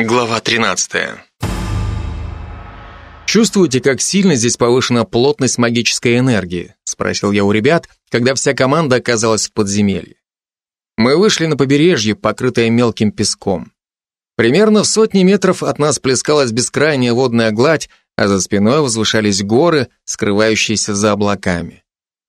Глава 13. «Чувствуете, как сильно здесь повышена плотность магической энергии?» — спросил я у ребят, когда вся команда оказалась в подземелье. Мы вышли на побережье, покрытое мелким песком. Примерно в сотни метров от нас плескалась бескрайняя водная гладь, а за спиной возвышались горы, скрывающиеся за облаками.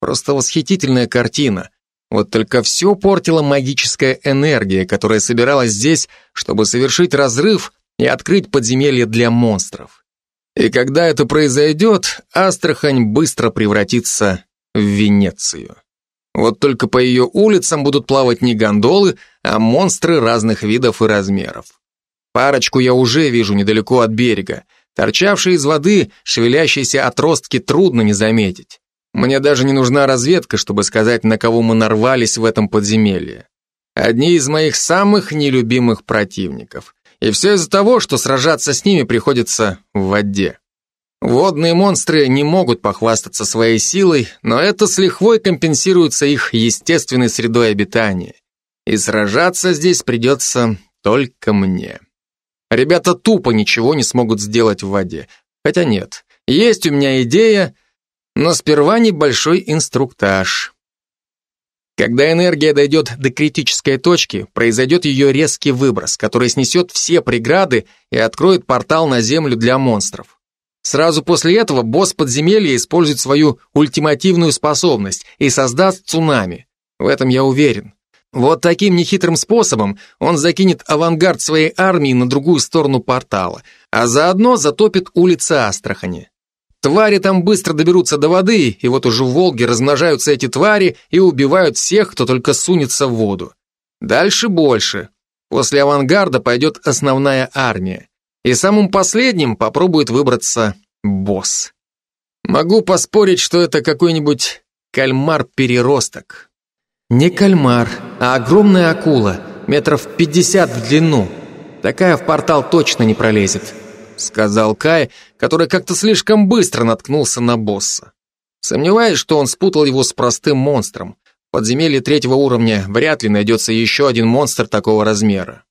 Просто восхитительная картина, вот только все портила магическая энергия, которая собиралась здесь, чтобы совершить разрыв и открыть подземелье для монстров. И когда это произойдет, Астрахань быстро превратится в Венецию. Вот только по ее улицам будут плавать не гондолы, а монстры разных видов и размеров. Парочку я уже вижу недалеко от берега. Торчавшие из воды, шевелящиеся отростки трудно не заметить. Мне даже не нужна разведка, чтобы сказать, на кого мы нарвались в этом подземелье. Одни из моих самых нелюбимых противников. И все из-за того, что сражаться с ними приходится в воде. Водные монстры не могут похвастаться своей силой, но это с лихвой компенсируется их естественной средой обитания. И сражаться здесь придется только мне. Ребята тупо ничего не смогут сделать в воде. Хотя нет, есть у меня идея, но сперва небольшой инструктаж. Когда энергия дойдет до критической точки, произойдет ее резкий выброс, который снесет все преграды и откроет портал на Землю для монстров. Сразу после этого босс подземелья использует свою ультимативную способность и создаст цунами. В этом я уверен. Вот таким нехитрым способом он закинет авангард своей армии на другую сторону портала, а заодно затопит улицы Астрахани. Твари там быстро доберутся до воды, и вот уже в Волге размножаются эти твари и убивают всех, кто только сунется в воду. Дальше больше. После авангарда пойдет основная армия. И самым последним попробует выбраться босс. Могу поспорить, что это какой-нибудь кальмар-переросток. Не кальмар, а огромная акула, метров пятьдесят в длину. Такая в портал точно не пролезет сказал Кай, который как-то слишком быстро наткнулся на босса. Сомневаюсь, что он спутал его с простым монстром. В подземелье третьего уровня вряд ли найдется еще один монстр такого размера.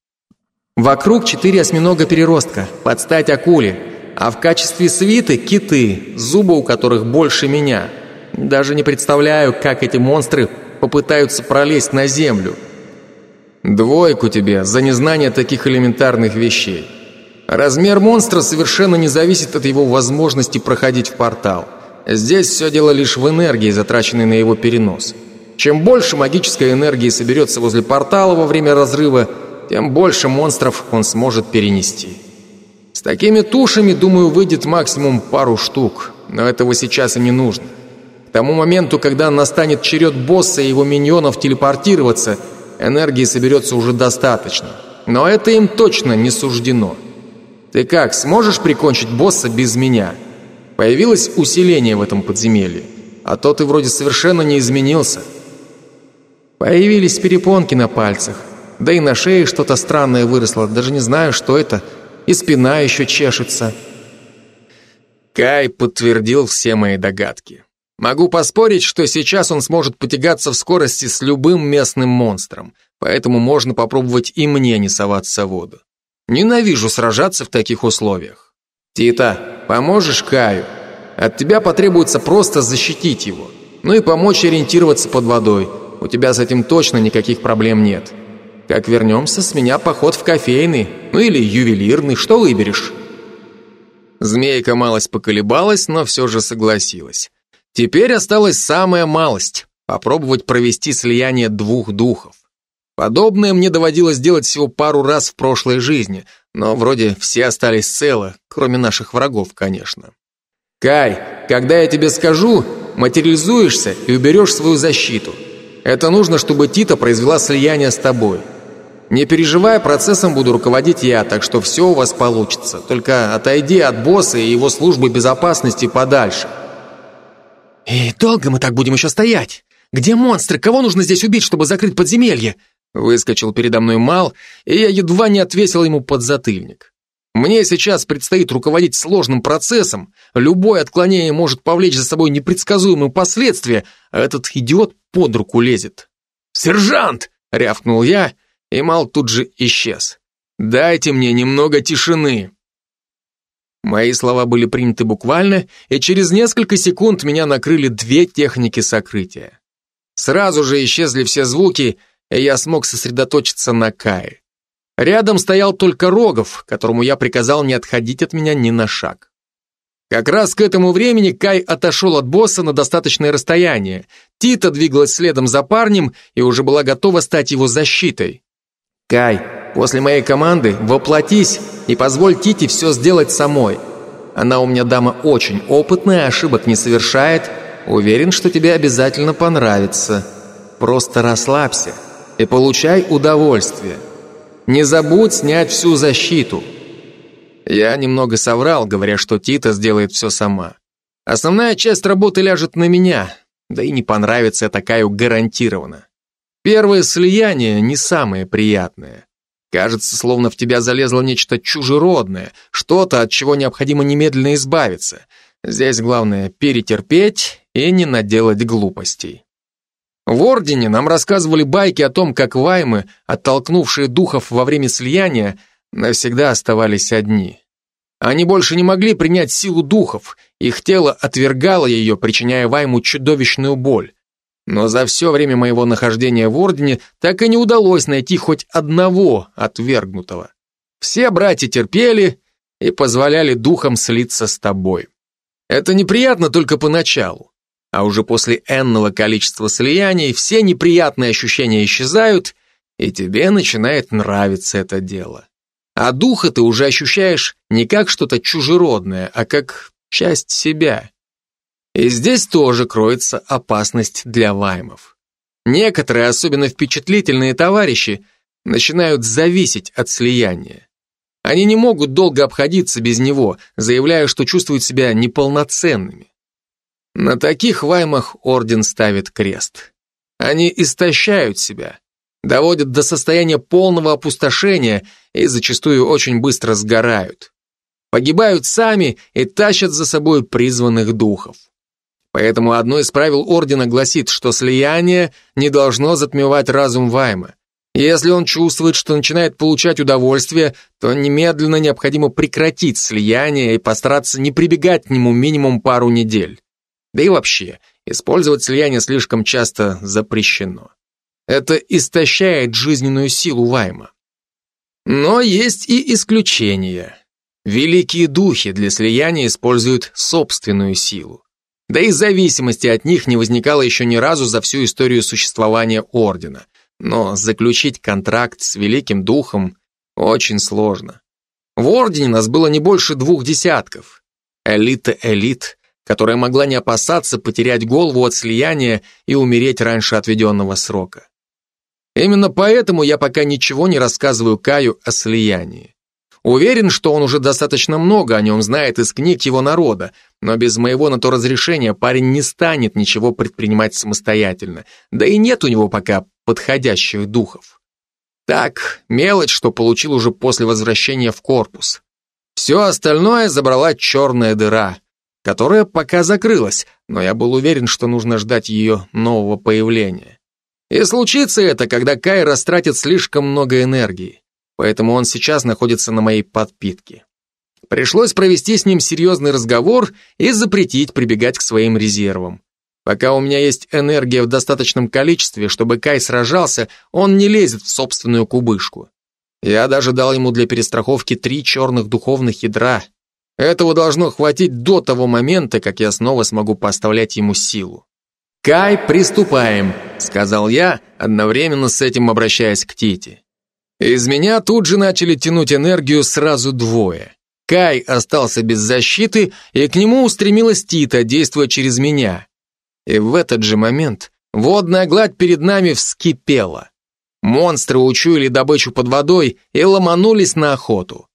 Вокруг четыре осьминога-переростка, под стать акуле, а в качестве свиты – киты, зубы у которых больше меня. Даже не представляю, как эти монстры попытаются пролезть на землю. Двойку тебе за незнание таких элементарных вещей. Размер монстра совершенно не зависит от его возможности проходить в портал. Здесь все дело лишь в энергии, затраченной на его перенос. Чем больше магической энергии соберется возле портала во время разрыва, тем больше монстров он сможет перенести. С такими тушами, думаю, выйдет максимум пару штук, но этого сейчас и не нужно. К тому моменту, когда настанет черед босса и его миньонов телепортироваться, энергии соберется уже достаточно. Но это им точно не суждено. Ты как, сможешь прикончить босса без меня? Появилось усиление в этом подземелье, а то ты вроде совершенно не изменился. Появились перепонки на пальцах, да и на шее что-то странное выросло, даже не знаю, что это, и спина еще чешется. Кай подтвердил все мои догадки. Могу поспорить, что сейчас он сможет потягаться в скорости с любым местным монстром, поэтому можно попробовать и мне не соваться в воду. Ненавижу сражаться в таких условиях. Тита, поможешь Каю? От тебя потребуется просто защитить его. Ну и помочь ориентироваться под водой. У тебя с этим точно никаких проблем нет. Как вернемся, с меня поход в кофейный, ну или ювелирный, что выберешь?» Змейка малость поколебалась, но все же согласилась. Теперь осталась самая малость – попробовать провести слияние двух духов. Подобное мне доводилось делать всего пару раз в прошлой жизни, но вроде все остались целы, кроме наших врагов, конечно. Кай, когда я тебе скажу, материализуешься и уберешь свою защиту. Это нужно, чтобы Тита произвела слияние с тобой. Не переживай, процессом буду руководить я, так что все у вас получится. Только отойди от босса и его службы безопасности подальше. «И долго мы так будем еще стоять? Где монстры? Кого нужно здесь убить, чтобы закрыть подземелье?» Выскочил передо мной Мал, и я едва не отвесил ему подзатыльник. Мне сейчас предстоит руководить сложным процессом, любое отклонение может повлечь за собой непредсказуемые последствия, а этот идиот под руку лезет. «Сержант!» — рявкнул я, и Мал тут же исчез. Дайте мне немного тишины. Мои слова были приняты буквально, и через несколько секунд меня накрыли две техники сокрытия. Сразу же исчезли все звуки, и я смог сосредоточиться на Кае. Рядом стоял только Рогов, которому я приказал не отходить от меня ни на шаг. Как раз к этому времени Кай отошел от босса на достаточное расстояние. Тита двигалась следом за парнем и уже была готова стать его защитой. «Кай, после моей команды воплотись и позволь Тите все сделать самой. Она у меня дама очень опытная, ошибок не совершает. Уверен, что тебе обязательно понравится. Просто расслабься и получай удовольствие. Не забудь снять всю защиту». Я немного соврал, говоря, что Тита сделает все сама. Основная часть работы ляжет на меня, да и не понравится такая гарантированно. Первое слияние не самое приятное. Кажется, словно в тебя залезло нечто чужеродное, что-то, от чего необходимо немедленно избавиться. Здесь главное перетерпеть и не наделать глупостей. В Ордене нам рассказывали байки о том, как ваймы, оттолкнувшие духов во время слияния, навсегда оставались одни. Они больше не могли принять силу духов, их тело отвергало ее, причиняя Вайму чудовищную боль. Но за все время моего нахождения в Ордене так и не удалось найти хоть одного отвергнутого. Все братья терпели и позволяли духам слиться с тобой. Это неприятно только поначалу. А уже после энного количества слияний все неприятные ощущения исчезают, и тебе начинает нравиться это дело. А духа ты уже ощущаешь не как что-то чужеродное, а как часть себя. И здесь тоже кроется опасность для ваймов. Некоторые, особенно впечатлительные товарищи, начинают зависеть от слияния. Они не могут долго обходиться без него, заявляя, что чувствуют себя неполноценными. На таких ваймах орден ставит крест. Они истощают себя, доводят до состояния полного опустошения и зачастую очень быстро сгорают. Погибают сами и тащат за собой призванных духов. Поэтому одно из правил Ордена гласит, что слияние не должно затмевать разум Вайма. Если он чувствует, что начинает получать удовольствие, то немедленно необходимо прекратить слияние и постараться не прибегать к нему минимум пару недель. Да и вообще, использовать слияние слишком часто запрещено. Это истощает жизненную силу Вайма. Но есть и исключения. Великие духи для слияния используют собственную силу. Да и зависимости от них не возникало еще ни разу за всю историю существования Ордена. Но заключить контракт с Великим Духом очень сложно. В Ордене нас было не больше двух десятков. Элита элит, которая могла не опасаться потерять голову от слияния и умереть раньше отведенного срока. Именно поэтому я пока ничего не рассказываю Каю о слиянии. Уверен, что он уже достаточно много о нем знает из книг его народа, но без моего на то разрешения парень не станет ничего предпринимать самостоятельно, да и нет у него пока подходящих духов. Так, мелочь, что получил уже после возвращения в корпус. Все остальное забрала черная дыра, которая пока закрылась, но я был уверен, что нужно ждать ее нового появления. И случится это, когда Кай растратит слишком много энергии. Поэтому он сейчас находится на моей подпитке. Пришлось провести с ним серьезный разговор и запретить прибегать к своим резервам. Пока у меня есть энергия в достаточном количестве, чтобы Кай сражался, он не лезет в собственную кубышку. Я даже дал ему для перестраховки три черных духовных ядра. Этого должно хватить до того момента, как я снова смогу поставлять ему силу. «Кай, приступаем», — сказал я, одновременно с этим обращаясь к Тите. Из меня тут же начали тянуть энергию сразу двое. Кай остался без защиты, и к нему устремилась Тита, действуя через меня. И в этот же момент водная гладь перед нами вскипела. Монстры учуяли добычу под водой и ломанулись на охоту.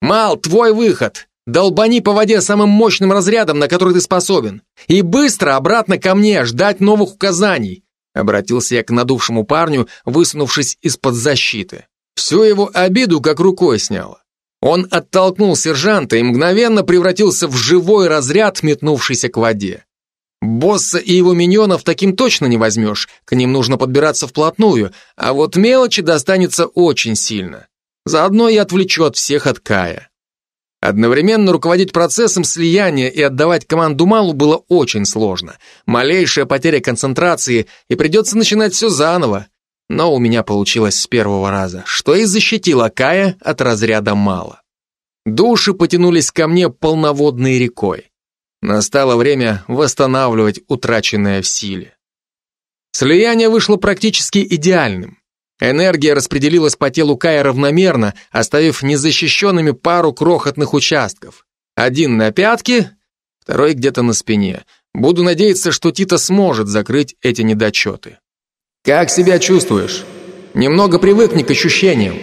«Мал, твой выход!» Долбани по воде самым мощным разрядом, на который ты способен. И быстро обратно ко мне, ждать новых указаний. Обратился я к надувшему парню, высунувшись из-под защиты. Всю его обиду как рукой сняло. Он оттолкнул сержанта и мгновенно превратился в живой разряд, метнувшийся к воде. Босса и его миньонов таким точно не возьмешь, к ним нужно подбираться вплотную, а вот мелочи достанется очень сильно. Заодно и отвлечу от всех от Кая. Одновременно руководить процессом слияния и отдавать команду Малу было очень сложно. Малейшая потеря концентрации, и придется начинать все заново. Но у меня получилось с первого раза, что и защитило Кая от разряда Мала. Души потянулись ко мне полноводной рекой. Настало время восстанавливать утраченное в силе. Слияние вышло практически идеальным. Энергия распределилась по телу Кая равномерно, оставив незащищенными пару крохотных участков. Один на пятке, второй где-то на спине. Буду надеяться, что Тита сможет закрыть эти недочеты. Как себя чувствуешь? Немного привыкни к ощущениям.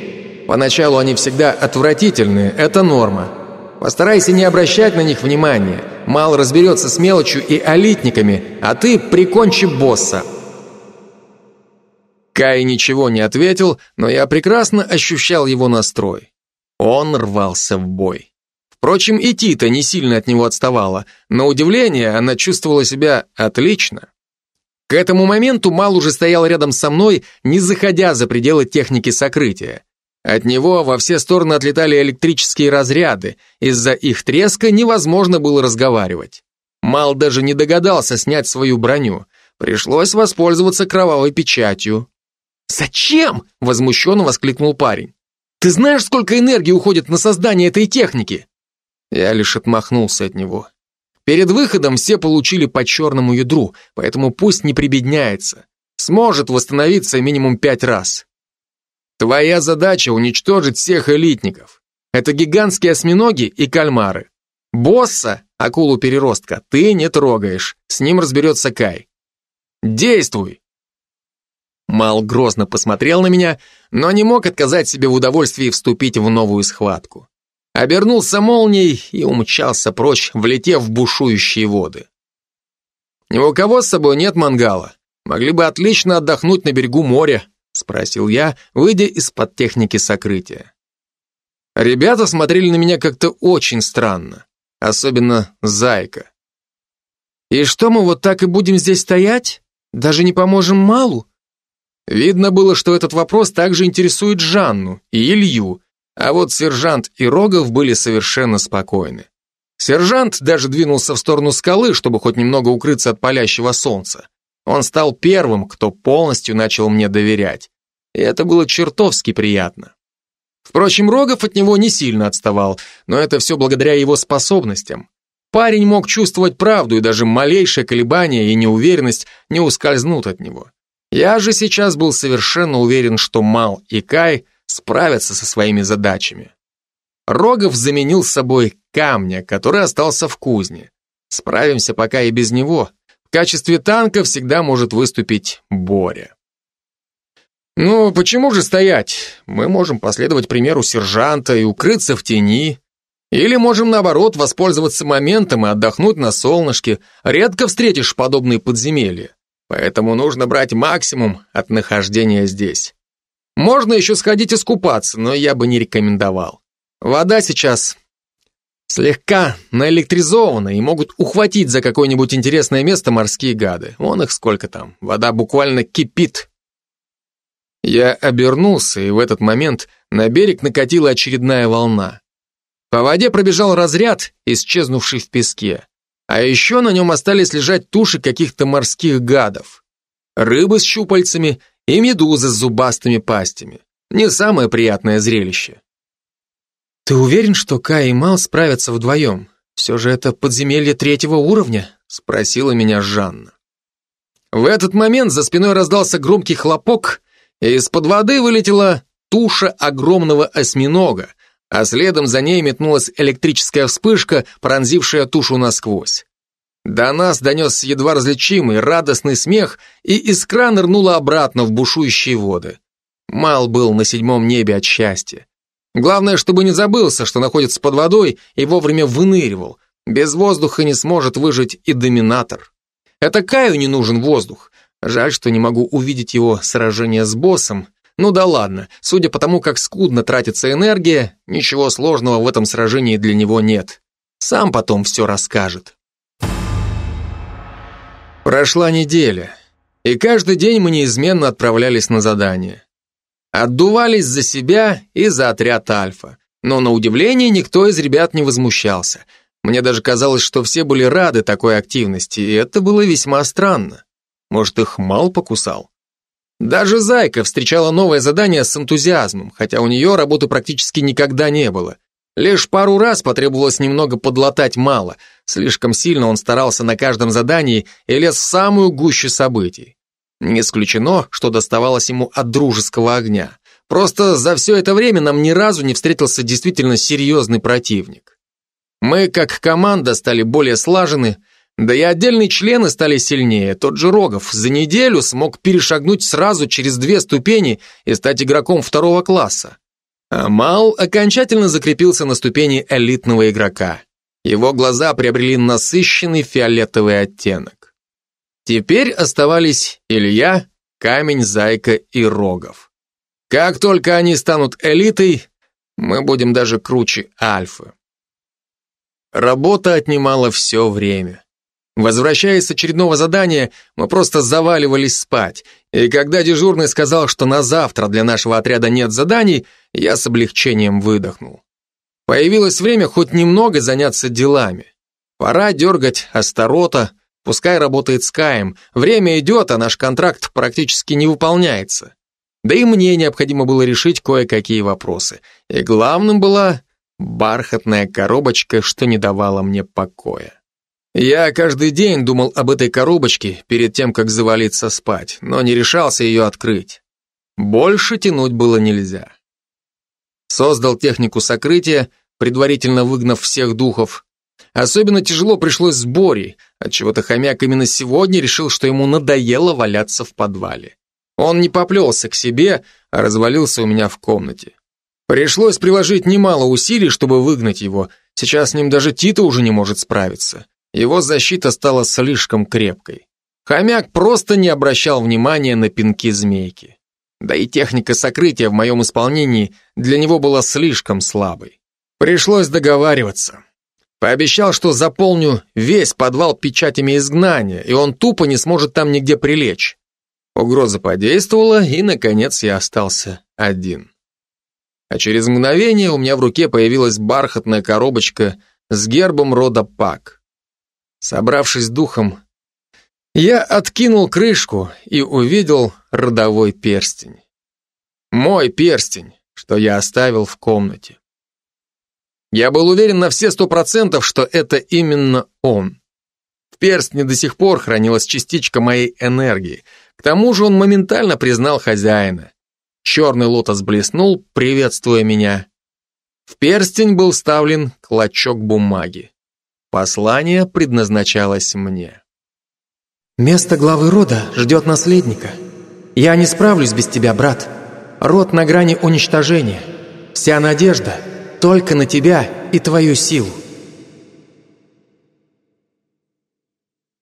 Поначалу они всегда отвратительные, это норма. Постарайся не обращать на них внимания. Мало разберется с мелочью и алитниками, а ты прикончи босса. Кай ничего не ответил, но я прекрасно ощущал его настрой. Он рвался в бой. Впрочем, и Тита не сильно от него отставала. На удивление, она чувствовала себя отлично. К этому моменту Мал уже стоял рядом со мной, не заходя за пределы техники сокрытия. От него во все стороны отлетали электрические разряды, из-за их треска невозможно было разговаривать. Мал даже не догадался снять свою броню. Пришлось воспользоваться кровавой печатью. «Зачем?» — возмущенно воскликнул парень. «Ты знаешь, сколько энергии уходит на создание этой техники?» Я лишь отмахнулся от него. Перед выходом все получили по черному ядру, поэтому пусть не прибедняется. Сможет восстановиться минимум пять раз. Твоя задача уничтожить всех элитников. Это гигантские осьминоги и кальмары. Босса, акулу-переростка, ты не трогаешь. С ним разберется Кай. Действуй! Мал грозно посмотрел на меня, но не мог отказать себе в удовольствии вступить в новую схватку. Обернулся молнией и умчался прочь, влетев в бушующие воды. «Ни у кого с собой нет мангала. Могли бы отлично отдохнуть на берегу моря», спросил я, выйдя из-под техники сокрытия. Ребята смотрели на меня как-то очень странно, особенно Зайка. «И что мы вот так и будем здесь стоять? Даже не поможем Малу?» Видно было, что этот вопрос также интересует Жанну и Илью, а вот сержант и Рогов были совершенно спокойны. Сержант даже двинулся в сторону скалы, чтобы хоть немного укрыться от палящего солнца. Он стал первым, кто полностью начал мне доверять. И это было чертовски приятно. Впрочем, Рогов от него не сильно отставал, но это все благодаря его способностям. Парень мог чувствовать правду, и даже малейшее колебание и неуверенность не ускользнут от него. Я же сейчас был совершенно уверен, что Мал и Кай справятся со своими задачами. Рогов заменил собой камня, который остался в кузне. Справимся пока и без него. В качестве танка всегда может выступить Боря. Ну, почему же стоять? Мы можем последовать примеру сержанта и укрыться в тени. Или можем, наоборот, воспользоваться моментом и отдохнуть на солнышке. Редко встретишь подобные подземелья. Поэтому нужно брать максимум от нахождения здесь. Можно еще сходить искупаться, но я бы не рекомендовал. Вода сейчас слегка наэлектризована и могут ухватить за какое-нибудь интересное место морские гады. Вон их сколько там. Вода буквально кипит. Я обернулся, и в этот момент на берег накатила очередная волна. По воде пробежал разряд, исчезнувший в песке. А еще на нем остались лежать туши каких-то морских гадов. Рыбы с щупальцами и медузы с зубастыми пастями. Не самое приятное зрелище. «Ты уверен, что Кай и Мал справятся вдвоем? Все же это подземелье третьего уровня?» спросила меня Жанна. В этот момент за спиной раздался громкий хлопок, и из-под воды вылетела туша огромного осьминога, а следом за ней метнулась электрическая вспышка, пронзившая тушу насквозь. До нас донесся едва различимый, радостный смех, и искра нырнула обратно в бушующие воды. Мал был на седьмом небе от счастья. Главное, чтобы не забылся, что находится под водой, и вовремя выныривал. Без воздуха не сможет выжить и доминатор. Это Каю не нужен воздух. Жаль, что не могу увидеть его сражение с боссом, ну да ладно, судя по тому, как скудно тратится энергия, ничего сложного в этом сражении для него нет. Сам потом все расскажет. Прошла неделя, и каждый день мы неизменно отправлялись на задание. Отдувались за себя и за отряд Альфа. Но на удивление никто из ребят не возмущался. Мне даже казалось, что все были рады такой активности, и это было весьма странно. Может, их мал покусал? Даже Зайка встречала новое задание с энтузиазмом, хотя у нее работы практически никогда не было. Лишь пару раз потребовалось немного подлатать мало. Слишком сильно он старался на каждом задании и лез в самую гущу событий. Не исключено, что доставалось ему от дружеского огня. Просто за все это время нам ни разу не встретился действительно серьезный противник. Мы, как команда, стали более слажены, да и отдельные члены стали сильнее. Тот же Рогов за неделю смог перешагнуть сразу через две ступени и стать игроком второго класса. Амал окончательно закрепился на ступени элитного игрока. Его глаза приобрели насыщенный фиолетовый оттенок. Теперь оставались Илья, Камень, Зайка и Рогов. Как только они станут элитой, мы будем даже круче Альфы. Работа отнимала все время. Возвращаясь с очередного задания, мы просто заваливались спать, и когда дежурный сказал, что на завтра для нашего отряда нет заданий, я с облегчением выдохнул. Появилось время хоть немного заняться делами. Пора дергать Астарота, пускай работает с Каем. Время идет, а наш контракт практически не выполняется. Да и мне необходимо было решить кое-какие вопросы. И главным была бархатная коробочка, что не давала мне покоя. Я каждый день думал об этой коробочке перед тем, как завалиться спать, но не решался ее открыть. Больше тянуть было нельзя. Создал технику сокрытия, предварительно выгнав всех духов. Особенно тяжело пришлось с Борей, отчего-то хомяк именно сегодня решил, что ему надоело валяться в подвале. Он не поплелся к себе, а развалился у меня в комнате. Пришлось приложить немало усилий, чтобы выгнать его. Сейчас с ним даже Тита уже не может справиться. Его защита стала слишком крепкой. Хомяк просто не обращал внимания на пинки змейки. Да и техника сокрытия в моем исполнении для него была слишком слабой. Пришлось договариваться. Пообещал, что заполню весь подвал печатями изгнания, и он тупо не сможет там нигде прилечь. Угроза подействовала, и, наконец, я остался один. А через мгновение у меня в руке появилась бархатная коробочка с гербом рода Пак. Собравшись духом, я откинул крышку и увидел родовой перстень. Мой перстень, что я оставил в комнате. Я был уверен на все сто процентов, что это именно он. В перстне до сих пор хранилась частичка моей энергии. К тому же он моментально признал хозяина. Черный лотос блеснул, приветствуя меня. В перстень был вставлен клочок бумаги. Послание предназначалось мне. «Место главы рода ждет наследника. Я не справлюсь без тебя, брат. Род на грани уничтожения. Вся надежда только на тебя и твою силу.